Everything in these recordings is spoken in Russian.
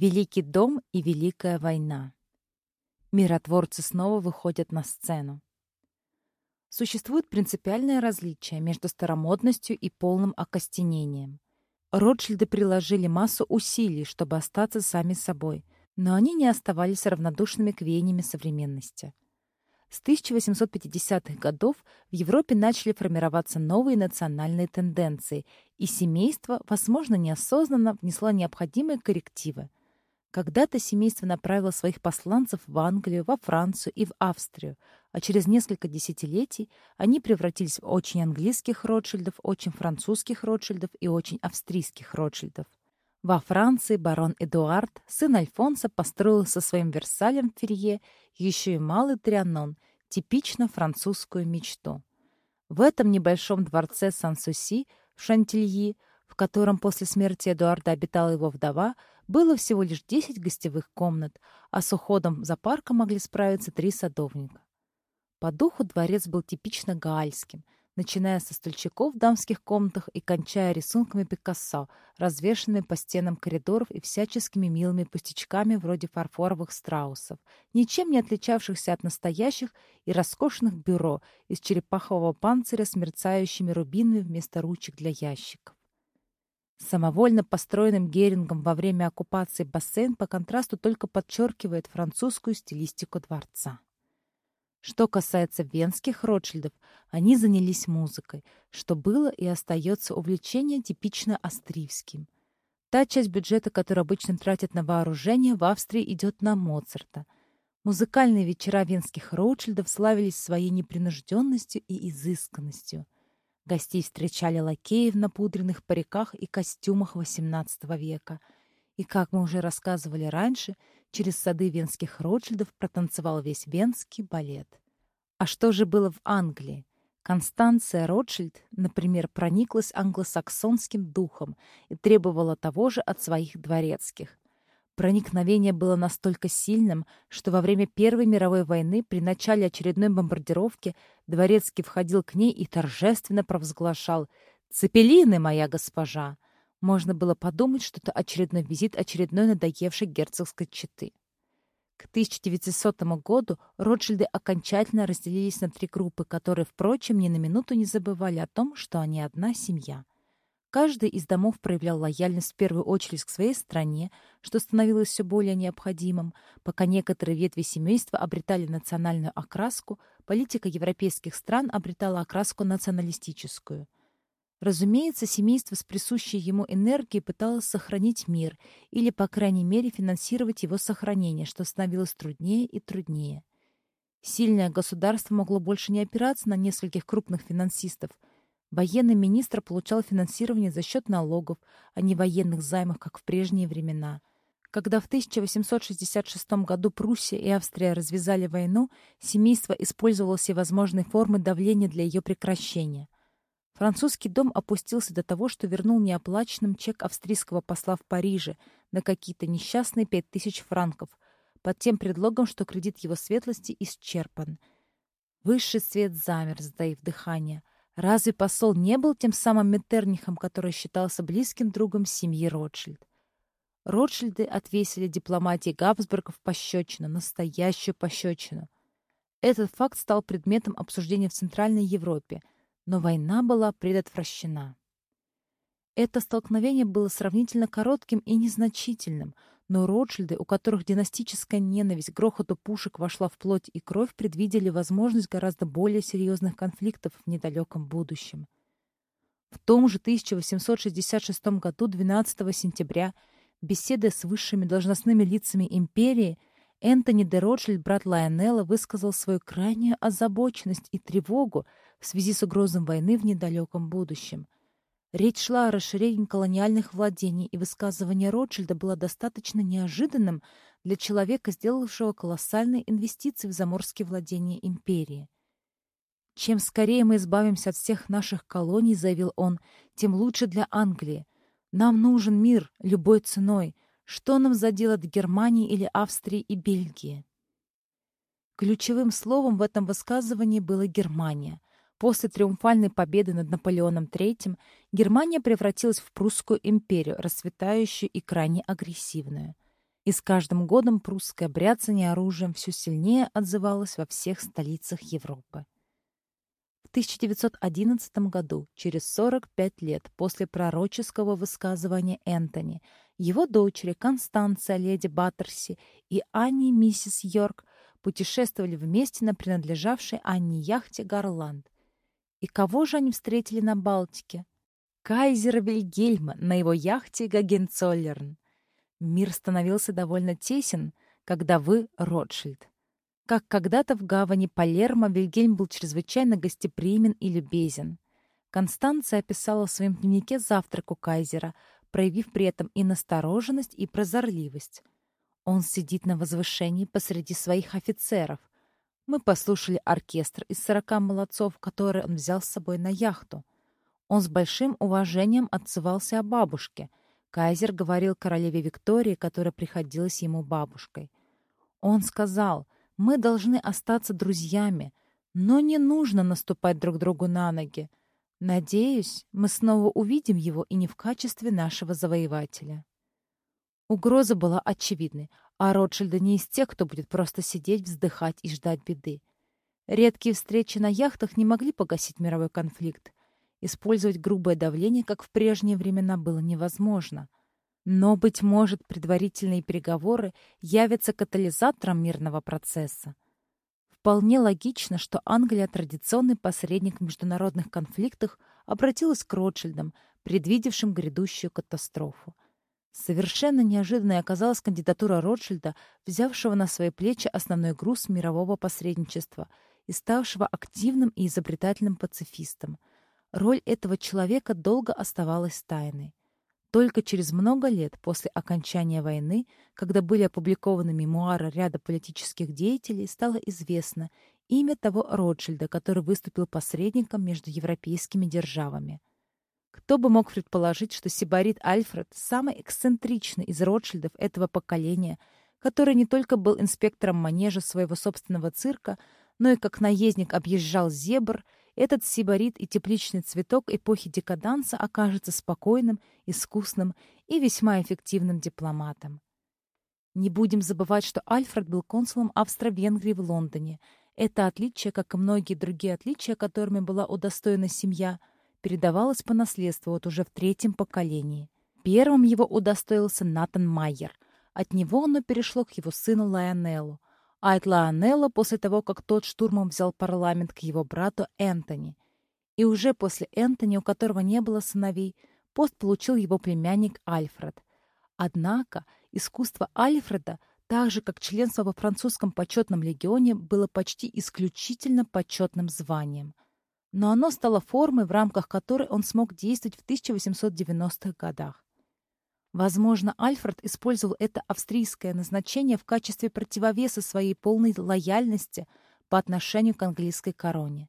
Великий дом и Великая война. Миротворцы снова выходят на сцену. Существует принципиальное различие между старомодностью и полным окостенением. Ротшильды приложили массу усилий, чтобы остаться сами собой, но они не оставались равнодушными к веяниям современности. С 1850-х годов в Европе начали формироваться новые национальные тенденции, и семейство, возможно, неосознанно внесло необходимые коррективы. Когда-то семейство направило своих посланцев в Англию, во Францию и в Австрию, а через несколько десятилетий они превратились в очень английских Ротшильдов, очень французских Ротшильдов и очень австрийских Ротшильдов. Во Франции барон Эдуард, сын Альфонса, построил со своим Версалем в Ферье еще и малый Трианон, типично французскую мечту. В этом небольшом дворце Сан-Суси в Шантильи, в котором после смерти Эдуарда обитала его вдова, было всего лишь 10 гостевых комнат, а с уходом за парком могли справиться три садовника. По духу дворец был типично гаальским – начиная со стульчиков в дамских комнатах и кончая рисунками Пикассо, развешанными по стенам коридоров и всяческими милыми пустячками вроде фарфоровых страусов, ничем не отличавшихся от настоящих и роскошных бюро из черепахового панциря с мерцающими рубинами вместо ручек для ящиков. Самовольно построенным Герингом во время оккупации бассейн по контрасту только подчеркивает французскую стилистику дворца. Что касается венских Ротшильдов, они занялись музыкой, что было и остается увлечение типично австрийским. Та часть бюджета, которую обычно тратят на вооружение, в Австрии идет на Моцарта. Музыкальные вечера венских Ротшильдов славились своей непринужденностью и изысканностью. Гостей встречали лакеи в напудренных париках и костюмах XVIII века. И, как мы уже рассказывали раньше, через сады венских Ротшильдов протанцевал весь венский балет. А что же было в Англии? Констанция Ротшильд, например, прониклась англосаксонским духом и требовала того же от своих дворецких. Проникновение было настолько сильным, что во время Первой мировой войны при начале очередной бомбардировки дворецкий входил к ней и торжественно провозглашал «Цепелины, моя госпожа!» Можно было подумать, что это очередной визит очередной надоевшей герцогской четы. К 1900 году Ротшильды окончательно разделились на три группы, которые, впрочем, ни на минуту не забывали о том, что они одна семья. Каждый из домов проявлял лояльность в первую очередь к своей стране, что становилось все более необходимым, пока некоторые ветви семейства обретали национальную окраску, политика европейских стран обретала окраску националистическую – Разумеется, семейство с присущей ему энергией пыталось сохранить мир или, по крайней мере, финансировать его сохранение, что становилось труднее и труднее. Сильное государство могло больше не опираться на нескольких крупных финансистов. Военный министр получал финансирование за счет налогов, а не военных займов, как в прежние времена. Когда в 1866 году Пруссия и Австрия развязали войну, семейство использовало все возможные формы давления для ее прекращения – Французский дом опустился до того, что вернул неоплаченным чек австрийского посла в Париже на какие-то несчастные пять тысяч франков, под тем предлогом, что кредит его светлости исчерпан. Высший свет замер, сдаив дыхание. Разве посол не был тем самым Меттернихом, который считался близким другом семьи Ротшильд? Ротшильды отвесили дипломатии Габсбургов пощечину, настоящую пощечину. Этот факт стал предметом обсуждения в Центральной Европе — но война была предотвращена. Это столкновение было сравнительно коротким и незначительным, но Ротшильды, у которых династическая ненависть к грохоту пушек вошла в плоть и кровь, предвидели возможность гораздо более серьезных конфликтов в недалеком будущем. В том же 1866 году, 12 сентября, беседуя с высшими должностными лицами империи, Энтони де Ротшильд, брат Лайонелла, высказал свою крайнюю озабоченность и тревогу в связи с угрозой войны в недалеком будущем. Речь шла о расширении колониальных владений, и высказывание Ротшильда было достаточно неожиданным для человека, сделавшего колоссальные инвестиции в заморские владения империи. «Чем скорее мы избавимся от всех наших колоний, — заявил он, — тем лучше для Англии. Нам нужен мир любой ценой. Что нам за дело Германии или Австрии и Бельгии?» Ключевым словом в этом высказывании была Германия. После триумфальной победы над Наполеоном III Германия превратилась в прусскую империю, расцветающую и крайне агрессивную. И с каждым годом прусское бряцание оружием все сильнее отзывалось во всех столицах Европы. В 1911 году, через 45 лет после пророческого высказывания Энтони, его дочери Констанция, леди Баттерси, и Анни, миссис Йорк, путешествовали вместе на принадлежавшей Анне яхте «Гарланд». И кого же они встретили на Балтике? Кайзера Вильгельма на его яхте «Гагенцоллерн». Мир становился довольно тесен, когда вы Ротшильд. Как когда-то в гавани Палермо Вильгельм был чрезвычайно гостеприимен и любезен. Констанция описала в своем дневнике завтрак у кайзера, проявив при этом и настороженность, и прозорливость. Он сидит на возвышении посреди своих офицеров. Мы послушали оркестр из сорока молодцов, который он взял с собой на яхту. Он с большим уважением отзывался о бабушке. Кайзер говорил королеве Виктории, которая приходилась ему бабушкой. Он сказал, мы должны остаться друзьями, но не нужно наступать друг другу на ноги. Надеюсь, мы снова увидим его и не в качестве нашего завоевателя. Угроза была очевидной, а Ротшильда не из тех, кто будет просто сидеть, вздыхать и ждать беды. Редкие встречи на яхтах не могли погасить мировой конфликт. Использовать грубое давление, как в прежние времена, было невозможно. Но, быть может, предварительные переговоры явятся катализатором мирного процесса. Вполне логично, что Англия, традиционный посредник в международных конфликтах, обратилась к Ротшильдам, предвидевшим грядущую катастрофу. Совершенно неожиданной оказалась кандидатура Ротшильда, взявшего на свои плечи основной груз мирового посредничества и ставшего активным и изобретательным пацифистом. Роль этого человека долго оставалась тайной. Только через много лет после окончания войны, когда были опубликованы мемуары ряда политических деятелей, стало известно имя того Ротшильда, который выступил посредником между европейскими державами. Кто бы мог предположить, что Сибарит Альфред, самый эксцентричный из Ротшильдов этого поколения, который не только был инспектором манежа своего собственного цирка, но и как наездник объезжал зебр – этот сибарит и тепличный цветок эпохи декаданса окажется спокойным, искусным и весьма эффективным дипломатом. Не будем забывать, что Альфред был консулом Австро-Венгрии в Лондоне. Это отличие, как и многие другие отличия, которыми была удостоена семья, передавалось по наследству вот уже в третьем поколении. Первым его удостоился Натан Майер. От него оно перешло к его сыну Лайонеллу а от Лаонелла после того, как тот штурмом взял парламент к его брату Энтони. И уже после Энтони, у которого не было сыновей, пост получил его племянник Альфред. Однако искусство Альфреда, так же как членство во французском почетном легионе, было почти исключительно почетным званием. Но оно стало формой, в рамках которой он смог действовать в 1890-х годах. Возможно, Альфред использовал это австрийское назначение в качестве противовеса своей полной лояльности по отношению к английской короне.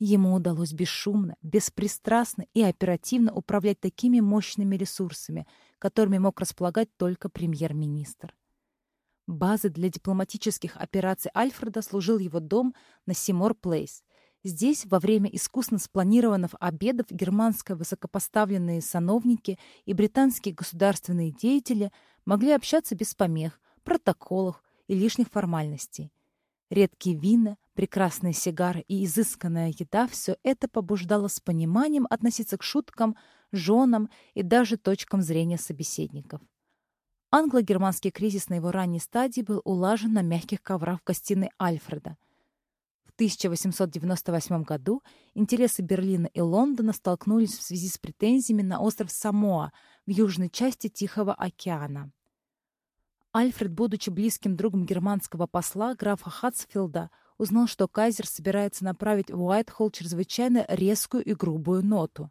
Ему удалось бесшумно, беспристрастно и оперативно управлять такими мощными ресурсами, которыми мог располагать только премьер-министр. Базой для дипломатических операций Альфреда служил его дом на Симор-Плейс, Здесь во время искусно спланированных обедов германские высокопоставленные сановники и британские государственные деятели могли общаться без помех, протоколов и лишних формальностей. Редкие вина, прекрасные сигары и изысканная еда – все это побуждало с пониманием относиться к шуткам, женам и даже точкам зрения собеседников. Англо-германский кризис на его ранней стадии был улажен на мягких коврах в гостиной Альфреда – 1898 году интересы Берлина и Лондона столкнулись в связи с претензиями на остров Самоа в южной части Тихого океана. Альфред, будучи близким другом германского посла графа Хатсфилда, узнал, что кайзер собирается направить в Уайтхолл чрезвычайно резкую и грубую ноту.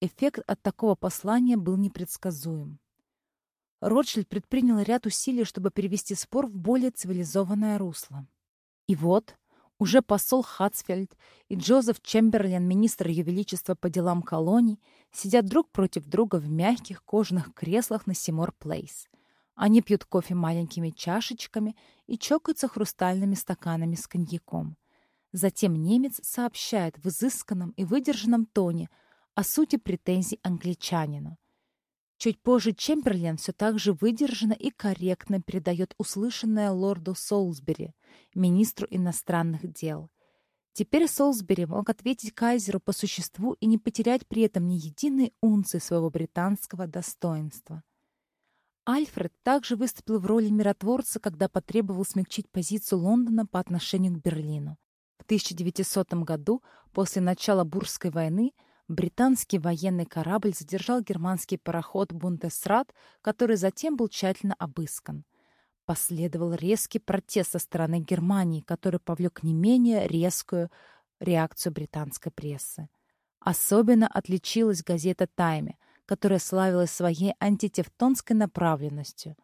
Эффект от такого послания был непредсказуем. Ротшильд предпринял ряд усилий, чтобы перевести спор в более цивилизованное русло. И вот уже посол Хатсфельд и Джозеф Чемберлен, министр Ее по делам колоний, сидят друг против друга в мягких кожаных креслах на Симор Плейс. Они пьют кофе маленькими чашечками и чокаются хрустальными стаканами с коньяком. Затем немец сообщает в изысканном и выдержанном тоне о сути претензий англичанину. Чуть позже Чемберлен все так же выдержанно и корректно передает услышанное лорду Солсбери, министру иностранных дел. Теперь Солсбери мог ответить кайзеру по существу и не потерять при этом ни единой унции своего британского достоинства. Альфред также выступил в роли миротворца, когда потребовал смягчить позицию Лондона по отношению к Берлину. В 1900 году, после начала Бурской войны, британский военный корабль задержал германский пароход «Бундесрат», который затем был тщательно обыскан. Последовал резкий протест со стороны Германии, который повлек не менее резкую реакцию британской прессы. Особенно отличилась газета «Тайме», которая славилась своей антитевтонской направленностью.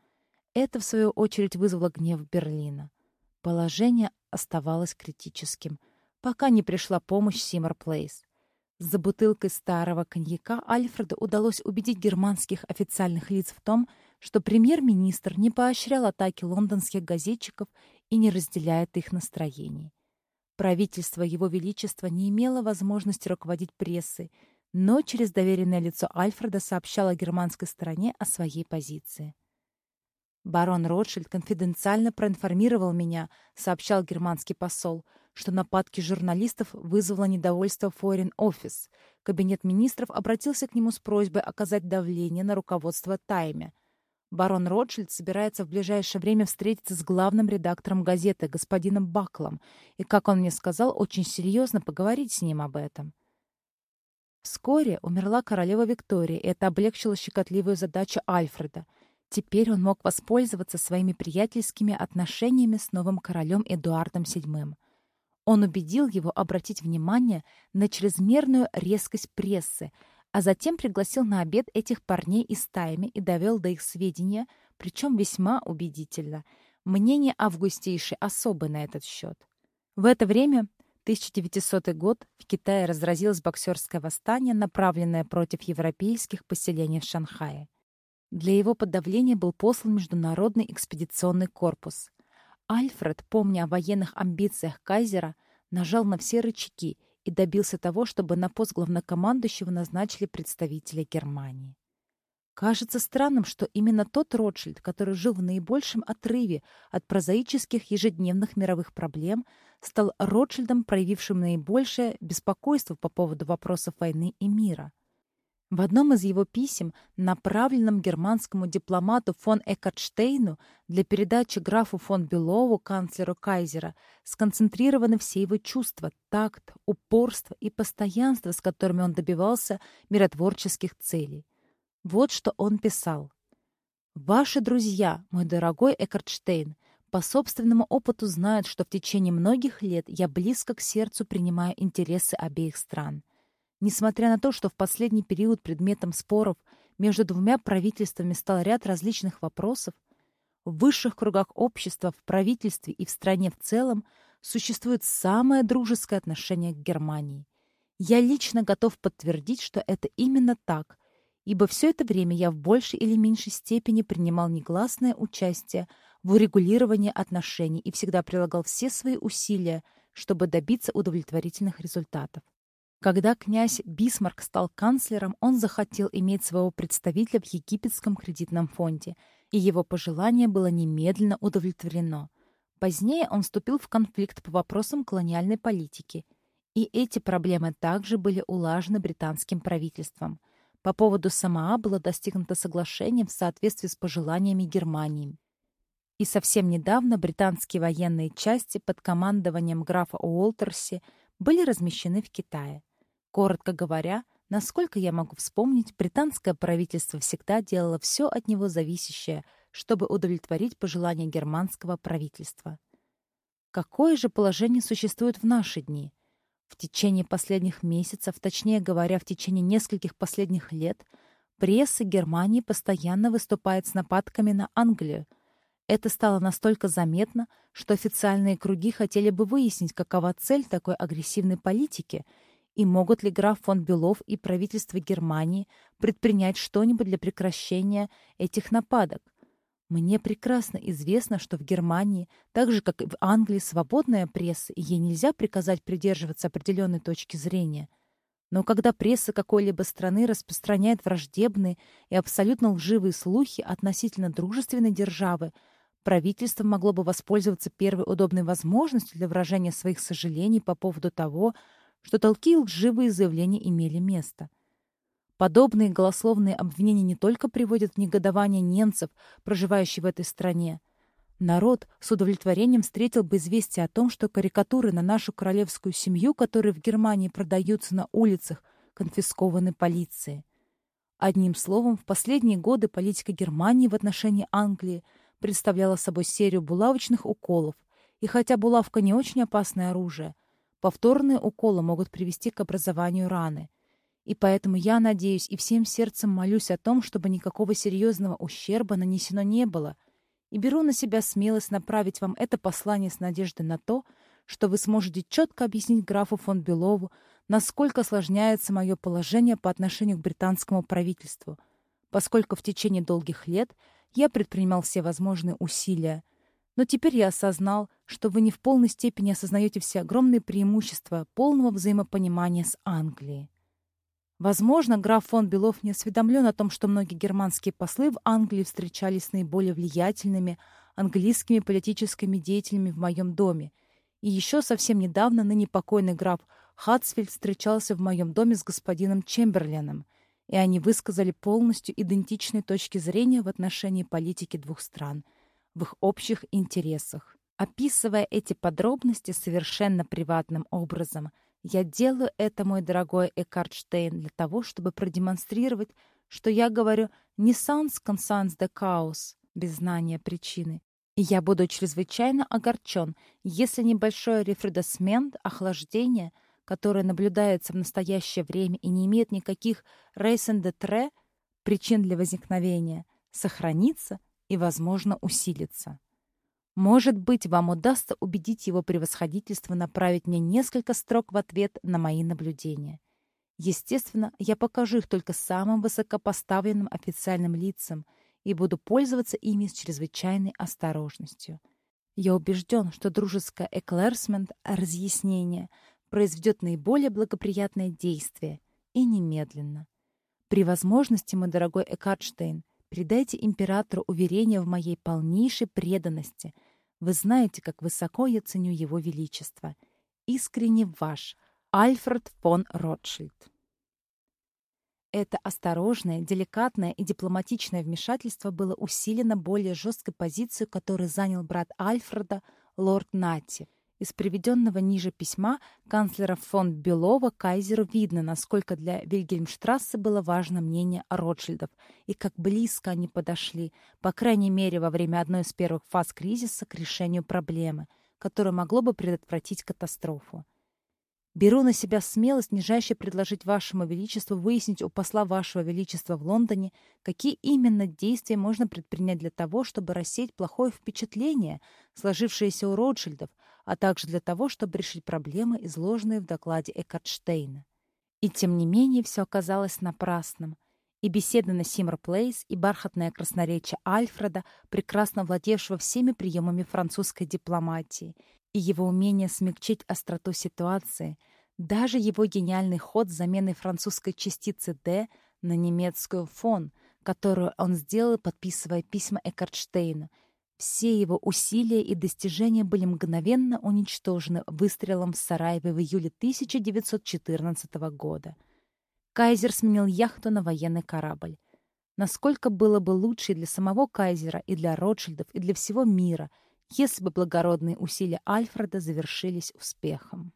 Это, в свою очередь, вызвало гнев Берлина. Положение оставалось критическим, пока не пришла помощь Симмер Плейс. За бутылкой старого коньяка Альфреду удалось убедить германских официальных лиц в том, что премьер-министр не поощрял атаки лондонских газетчиков и не разделяет их настроений. Правительство Его Величества не имело возможности руководить прессой, но через доверенное лицо Альфреда сообщало германской стороне о своей позиции. «Барон Ротшильд конфиденциально проинформировал меня», — сообщал германский посол, что нападки журналистов вызвало недовольство Foreign Office. Кабинет министров обратился к нему с просьбой оказать давление на руководство Тайме. Барон Ротшильд собирается в ближайшее время встретиться с главным редактором газеты, господином Баклом, и, как он мне сказал, очень серьезно поговорить с ним об этом. Вскоре умерла королева Виктория, и это облегчило щекотливую задачу Альфреда — Теперь он мог воспользоваться своими приятельскими отношениями с новым королем Эдуардом VII. Он убедил его обратить внимание на чрезмерную резкость прессы, а затем пригласил на обед этих парней из стаями и довел до их сведения, причем весьма убедительно, мнение августейшей особы на этот счет. В это время 1900 год в Китае разразилось боксерское восстание, направленное против европейских поселений в Шанхае. Для его подавления был послан Международный экспедиционный корпус. Альфред, помня о военных амбициях кайзера, нажал на все рычаги и добился того, чтобы на пост главнокомандующего назначили представителя Германии. Кажется странным, что именно тот Ротшильд, который жил в наибольшем отрыве от прозаических ежедневных мировых проблем, стал Ротшильдом, проявившим наибольшее беспокойство по поводу вопросов войны и мира. В одном из его писем, направленном германскому дипломату фон Эккартштейну для передачи графу фон Белову, канцлеру Кайзера, сконцентрированы все его чувства, такт, упорство и постоянство, с которыми он добивался миротворческих целей. Вот что он писал. «Ваши друзья, мой дорогой Эккартштейн, по собственному опыту знают, что в течение многих лет я близко к сердцу принимаю интересы обеих стран». Несмотря на то, что в последний период предметом споров между двумя правительствами стал ряд различных вопросов, в высших кругах общества, в правительстве и в стране в целом существует самое дружеское отношение к Германии. Я лично готов подтвердить, что это именно так, ибо все это время я в большей или меньшей степени принимал негласное участие в урегулировании отношений и всегда прилагал все свои усилия, чтобы добиться удовлетворительных результатов. Когда князь Бисмарк стал канцлером, он захотел иметь своего представителя в египетском кредитном фонде, и его пожелание было немедленно удовлетворено. Позднее он вступил в конфликт по вопросам колониальной политики, и эти проблемы также были улажены британским правительством. По поводу Самаа было достигнуто соглашение в соответствии с пожеланиями Германии. И совсем недавно британские военные части под командованием графа Уолтерси были размещены в Китае. Коротко говоря, насколько я могу вспомнить, британское правительство всегда делало все от него зависящее, чтобы удовлетворить пожелания германского правительства. Какое же положение существует в наши дни? В течение последних месяцев, точнее говоря, в течение нескольких последних лет, пресса Германии постоянно выступает с нападками на Англию. Это стало настолько заметно, что официальные круги хотели бы выяснить, какова цель такой агрессивной политики – и могут ли граф фон Белов и правительство Германии предпринять что-нибудь для прекращения этих нападок? Мне прекрасно известно, что в Германии, так же, как и в Англии, свободная пресса, и ей нельзя приказать придерживаться определенной точки зрения. Но когда пресса какой-либо страны распространяет враждебные и абсолютно лживые слухи относительно дружественной державы, правительство могло бы воспользоваться первой удобной возможностью для выражения своих сожалений по поводу того, что толки лживые заявления имели место. Подобные голословные обвинения не только приводят в негодование немцев, проживающих в этой стране, Народ с удовлетворением встретил бы известие о том, что карикатуры на нашу королевскую семью, которые в Германии продаются на улицах, конфискованы полицией. Одним словом, в последние годы политика Германии в отношении Англии представляла собой серию булавочных уколов, и хотя булавка не очень опасное оружие, повторные уколы могут привести к образованию раны. И поэтому я надеюсь и всем сердцем молюсь о том, чтобы никакого серьезного ущерба нанесено не было — и беру на себя смелость направить вам это послание с надеждой на то, что вы сможете четко объяснить графу фон Белову, насколько осложняется мое положение по отношению к британскому правительству, поскольку в течение долгих лет я предпринимал все возможные усилия. Но теперь я осознал, что вы не в полной степени осознаете все огромные преимущества полного взаимопонимания с Англией. Возможно, граф фон Белов не осведомлен о том, что многие германские послы в Англии встречались с наиболее влиятельными английскими политическими деятелями в моем доме. И еще совсем недавно ныне покойный граф Хатсфельд встречался в моем доме с господином Чемберленом, и они высказали полностью идентичные точки зрения в отношении политики двух стран, в их общих интересах. Описывая эти подробности совершенно приватным образом – я делаю это, мой дорогой Эккартштейн, для того, чтобы продемонстрировать, что я говорю не «sans consens de cause» без знания причины. И я буду чрезвычайно огорчен, если небольшой рефредосмент, охлаждение, которое наблюдается в настоящее время и не имеет никаких рейсен де тре, причин для возникновения, сохранится и, возможно, усилится. Может быть, вам удастся убедить его превосходительство направить мне несколько строк в ответ на мои наблюдения. Естественно, я покажу их только самым высокопоставленным официальным лицам и буду пользоваться ими с чрезвычайной осторожностью. Я убежден, что дружеское эклерсмент, разъяснение, произведет наиболее благоприятное действие и немедленно. При возможности, мой дорогой Экартштейн, Передайте императору уверение в моей полнейшей преданности. Вы знаете, как высоко я ценю его величество. Искренне ваш, Альфред фон Ротшильд. Это осторожное, деликатное и дипломатичное вмешательство было усилено более жесткой позицией, которую занял брат Альфреда, лорд Нати — из приведенного ниже письма канцлера фон Белова кайзеру видно, насколько для Вильгельмштрассе было важно мнение Ротшильдов и как близко они подошли, по крайней мере, во время одной из первых фаз кризиса к решению проблемы, которое могло бы предотвратить катастрофу. Беру на себя смелость нижайше предложить вашему величеству выяснить у посла вашего величества в Лондоне, какие именно действия можно предпринять для того, чтобы рассеять плохое впечатление, сложившееся у Ротшильдов, а также для того, чтобы решить проблемы, изложенные в докладе Эккартштейна. И тем не менее все оказалось напрасным. И беседа на Симр Плейс, и бархатное красноречие Альфреда, прекрасно владевшего всеми приемами французской дипломатии, и его умение смягчить остроту ситуации, даже его гениальный ход с заменой французской частицы «Д» на немецкую «фон», которую он сделал, подписывая письма Эккартштейну. Все его усилия и достижения были мгновенно уничтожены выстрелом в Сараеве в июле 1914 года. Кайзер сменил яхту на военный корабль. Насколько было бы лучше и для самого Кайзера, и для Ротшильдов, и для всего мира – если бы благородные усилия Альфреда завершились успехом.